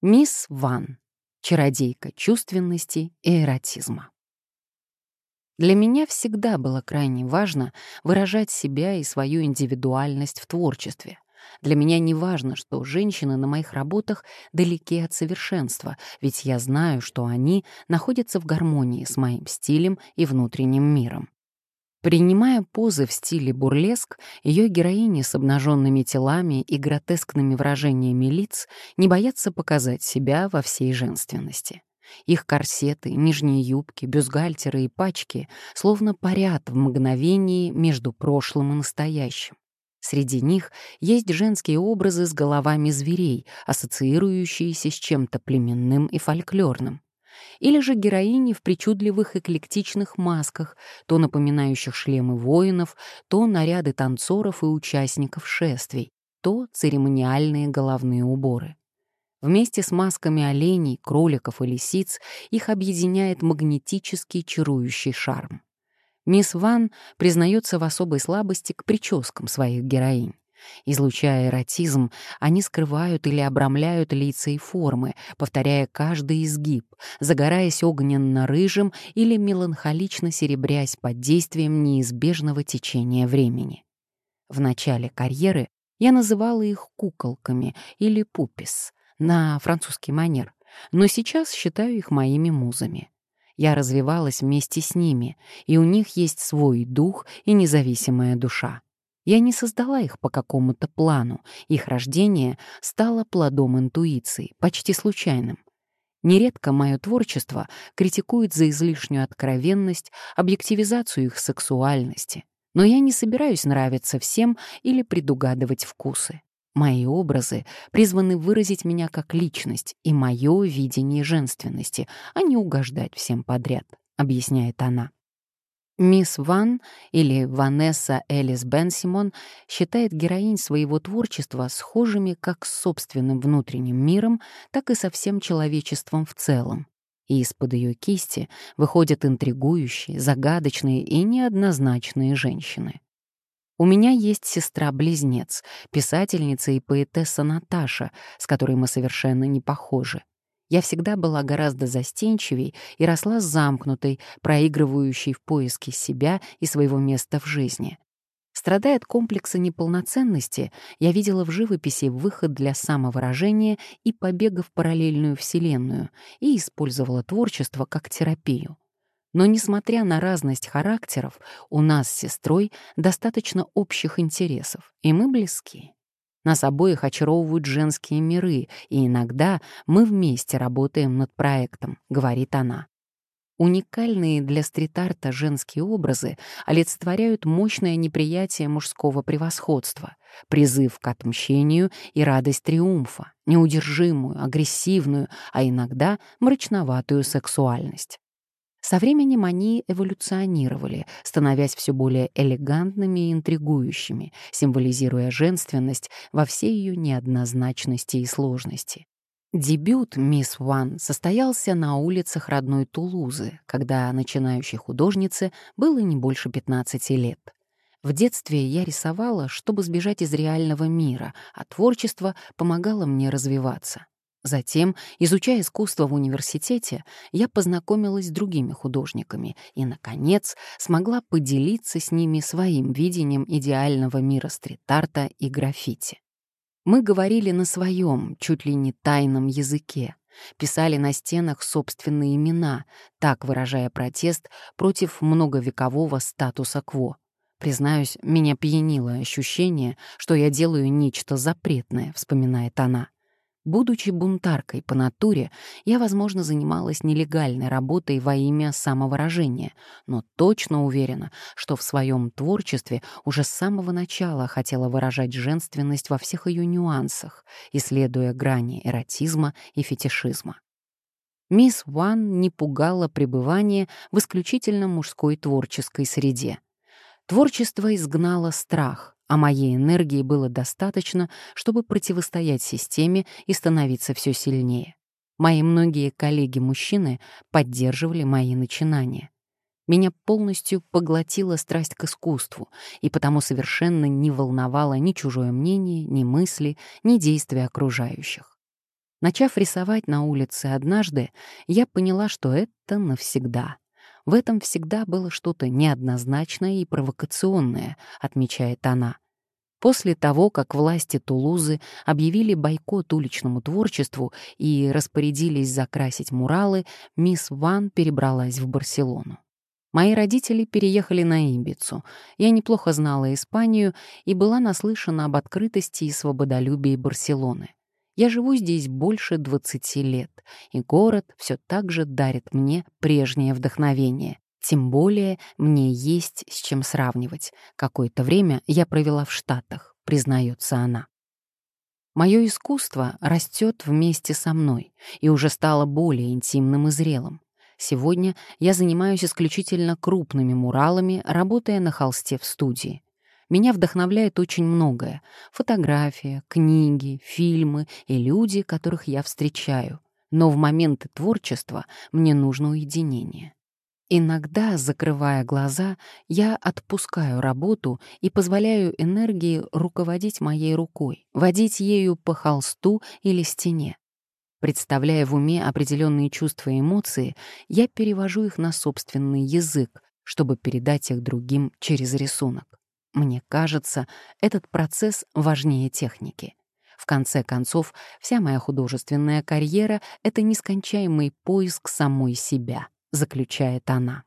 Мисс Ван. Чародейка чувственности и эротизма. Для меня всегда было крайне важно выражать себя и свою индивидуальность в творчестве. Для меня не важно, что женщины на моих работах далеки от совершенства, ведь я знаю, что они находятся в гармонии с моим стилем и внутренним миром. Принимая позы в стиле бурлеск, ее героини с обнаженными телами и гротескными выражениями лиц не боятся показать себя во всей женственности. Их корсеты, нижние юбки, бюстгальтеры и пачки словно парят в мгновении между прошлым и настоящим. Среди них есть женские образы с головами зверей, ассоциирующиеся с чем-то племенным и фольклорным или же героини в причудливых эклектичных масках, то напоминающих шлемы воинов, то наряды танцоров и участников шествий, то церемониальные головные уборы. Вместе с масками оленей, кроликов и лисиц их объединяет магнетический чарующий шарм. Мисс Ван признается в особой слабости к прическам своих героинь. Излучая эротизм, они скрывают или обрамляют лица и формы, повторяя каждый изгиб, загораясь огненно-рыжим или меланхолично серебрясь под действием неизбежного течения времени. В начале карьеры я называла их куколками или пупис на французский манер, но сейчас считаю их моими музами. Я развивалась вместе с ними, и у них есть свой дух и независимая душа. Я не создала их по какому-то плану, их рождение стало плодом интуиции, почти случайным. Нередко мое творчество критикует за излишнюю откровенность, объективизацию их сексуальности. Но я не собираюсь нравиться всем или предугадывать вкусы. Мои образы призваны выразить меня как личность и мое видение женственности, а не угождать всем подряд, объясняет она. Мисс Ван или Ванесса Элис Бенсимон считает героинь своего творчества схожими как с собственным внутренним миром, так и со всем человечеством в целом. И из-под ее кисти выходят интригующие, загадочные и неоднозначные женщины. У меня есть сестра-близнец, писательница и поэтесса Наташа, с которой мы совершенно не похожи. Я всегда была гораздо застенчивей и росла замкнутой, проигрывающей в поиске себя и своего места в жизни. Страдая от комплекса неполноценности, я видела в живописи выход для самовыражения и побега в параллельную вселенную и использовала творчество как терапию. Но, несмотря на разность характеров, у нас с сестрой достаточно общих интересов, и мы близки. Нас обоих очаровывают женские миры, и иногда мы вместе работаем над проектом», — говорит она. Уникальные для стрит-арта женские образы олицетворяют мощное неприятие мужского превосходства, призыв к отмщению и радость триумфа, неудержимую, агрессивную, а иногда мрачноватую сексуальность. Со временем они эволюционировали, становясь все более элегантными и интригующими, символизируя женственность во всей ее неоднозначности и сложности. Дебют «Мисс Ван» состоялся на улицах родной Тулузы, когда начинающей художнице было не больше 15 лет. В детстве я рисовала, чтобы сбежать из реального мира, а творчество помогало мне развиваться. Затем, изучая искусство в университете, я познакомилась с другими художниками и, наконец, смогла поделиться с ними своим видением идеального мира стрит-арта и граффити. Мы говорили на своем, чуть ли не тайном языке, писали на стенах собственные имена, так выражая протест против многовекового статуса кво. Признаюсь, меня пьянило ощущение, что я делаю нечто запретное, вспоминает она. Будучи бунтаркой по натуре, я, возможно, занималась нелегальной работой во имя самовыражения, но точно уверена, что в своем творчестве уже с самого начала хотела выражать женственность во всех ее нюансах, исследуя грани эротизма и фетишизма. Мисс Ван не пугала пребывание в исключительно мужской творческой среде. Творчество изгнало страх — а моей энергии было достаточно, чтобы противостоять системе и становиться все сильнее. Мои многие коллеги-мужчины поддерживали мои начинания. Меня полностью поглотила страсть к искусству, и потому совершенно не волновало ни чужое мнение, ни мысли, ни действия окружающих. Начав рисовать на улице однажды, я поняла, что это навсегда — в этом всегда было что-то неоднозначное и провокационное, отмечает она. После того, как власти Тулузы объявили бойкот уличному творчеству и распорядились закрасить муралы, мисс Ван перебралась в Барселону. Мои родители переехали на Ибицу. Я неплохо знала Испанию и была наслышана об открытости и свободолюбии Барселоны. Я живу здесь больше 20 лет, и город все так же дарит мне прежнее вдохновение. Тем более мне есть с чем сравнивать. Какое-то время я провела в Штатах, признается она. Мое искусство растет вместе со мной и уже стало более интимным и зрелым. Сегодня я занимаюсь исключительно крупными муралами, работая на холсте в студии. Меня вдохновляет очень многое. Фотография, книги, фильмы и люди, которых я встречаю. Но в моменты творчества мне нужно уединение. Иногда, закрывая глаза, я отпускаю работу и позволяю энергии руководить моей рукой, водить ею по холсту или стене. Представляя в уме определенные чувства и эмоции, я перевожу их на собственный язык, чтобы передать их другим через рисунок. Мне кажется, этот процесс важнее техники. В конце концов, вся моя художественная карьера — это нескончаемый поиск самой себя, заключает она.